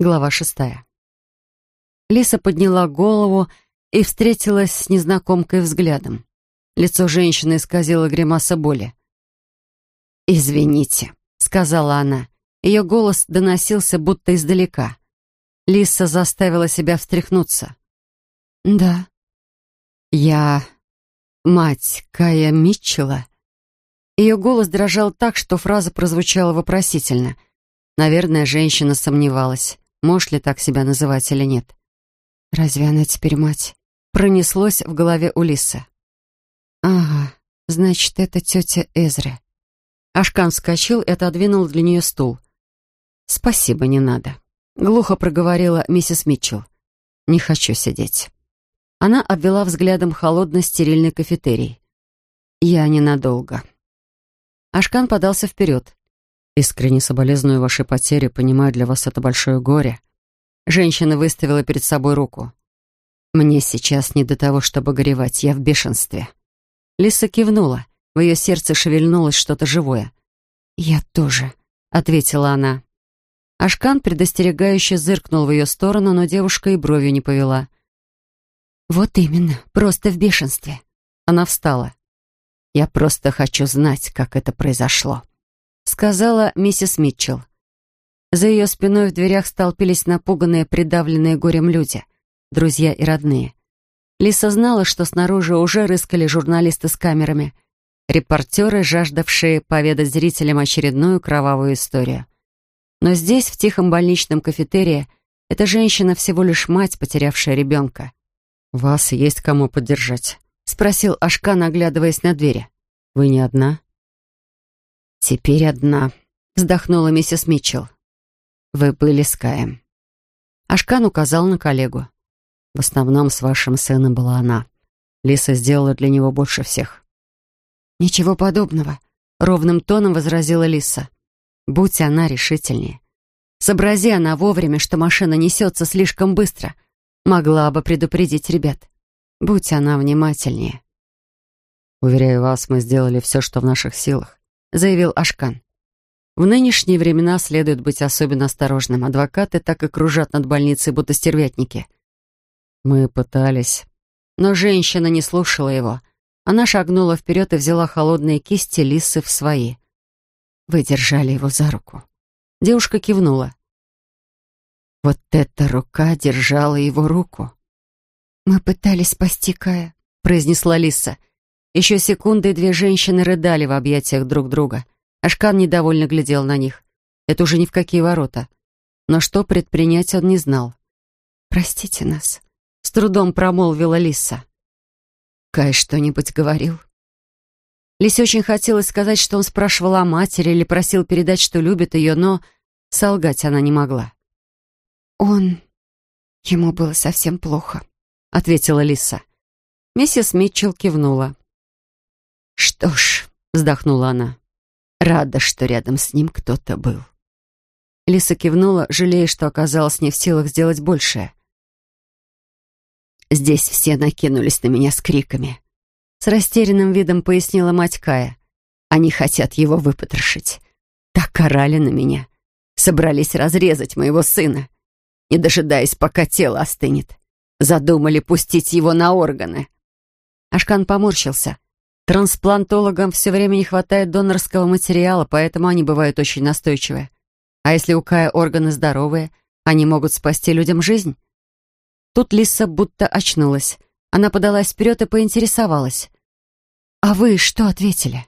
Глава шестая. Лиса подняла голову и встретилась с незнакомкой взглядом. Лицо женщины исказило гримаса боли. «Извините», — сказала она. Ее голос доносился будто издалека. Лиса заставила себя встряхнуться. «Да». «Я мать Кая Митчелла». Ее голос дрожал так, что фраза прозвучала вопросительно. Наверное, женщина сомневалась. Можешь ли так себя называть или нет? Разве она теперь мать? Пронеслось в голове у Лисы. Ага, значит, это тетя Эзра. Ашкан вскочил и отодвинул для нее стул. «Спасибо, не надо», — глухо проговорила миссис Митчелл. «Не хочу сидеть». Она обвела взглядом холодно-стерильный кафетерий. «Я ненадолго». Ашкан подался вперед. Искренне соболезную вашей потере, понимаю, для вас это большое горе. Женщина выставила перед собой руку. Мне сейчас не до того, чтобы горевать, я в бешенстве. Лиса кивнула. В ее сердце шевельнулось что-то живое. «Я тоже», — ответила она. Ашкан предостерегающе зыркнул в ее сторону, но девушка и бровью не повела. «Вот именно, просто в бешенстве». Она встала. «Я просто хочу знать, как это произошло» сказала миссис Митчелл. За ее спиной в дверях столпились напуганные, придавленные горем люди, друзья и родные. Лиса знала, что снаружи уже рыскали журналисты с камерами, репортеры, жаждавшие поведать зрителям очередную кровавую историю. Но здесь, в тихом больничном кафетерии, эта женщина всего лишь мать, потерявшая ребенка. «Вас есть кому поддержать?» — спросил Ашкан, оглядываясь на двери. «Вы не одна?» «Теперь одна», — вздохнула миссис Митчелл. «Вы были с Каем». Ашкан указал на коллегу. «В основном с вашим сыном была она. Лиса сделала для него больше всех». «Ничего подобного», — ровным тоном возразила Лиса. «Будь она решительнее. Сообрази она вовремя, что машина несется слишком быстро. Могла бы предупредить ребят. Будь она внимательнее». «Уверяю вас, мы сделали все, что в наших силах. — заявил Ашкан. В нынешние времена следует быть особенно осторожным. Адвокаты так и кружат над больницей, будто стервятники. Мы пытались. Но женщина не слушала его. Она шагнула вперед и взяла холодные кисти лисы в свои. Вы держали его за руку. Девушка кивнула. Вот эта рука держала его руку. «Мы пытались спасти Кая», — произнесла Лиса. Еще секунды, и две женщины рыдали в объятиях друг друга. Ашкан недовольно глядел на них. Это уже ни в какие ворота. Но что предпринять он не знал. «Простите нас», — с трудом промолвила Лиса. «Кай что-нибудь говорил?» Лисе очень хотелось сказать, что он спрашивал о матери или просил передать, что любит ее, но солгать она не могла. «Он... ему было совсем плохо», — ответила Лиса. Миссис Митчелл кивнула. «Что ж», — вздохнула она, — «рада, что рядом с ним кто-то был». Лиса кивнула, жалея, что оказалась не в силах сделать большее. «Здесь все накинулись на меня с криками», — с растерянным видом пояснила мать Кая. «Они хотят его выпотрошить. Так орали на меня. Собрались разрезать моего сына, не дожидаясь, пока тело остынет. Задумали пустить его на органы». Ашкан поморщился — Трансплантологам все время не хватает донорского материала, поэтому они бывают очень настойчивы. А если у Кая органы здоровые, они могут спасти людям жизнь? Тут Лиса будто очнулась. Она подалась вперед и поинтересовалась. «А вы что ответили?»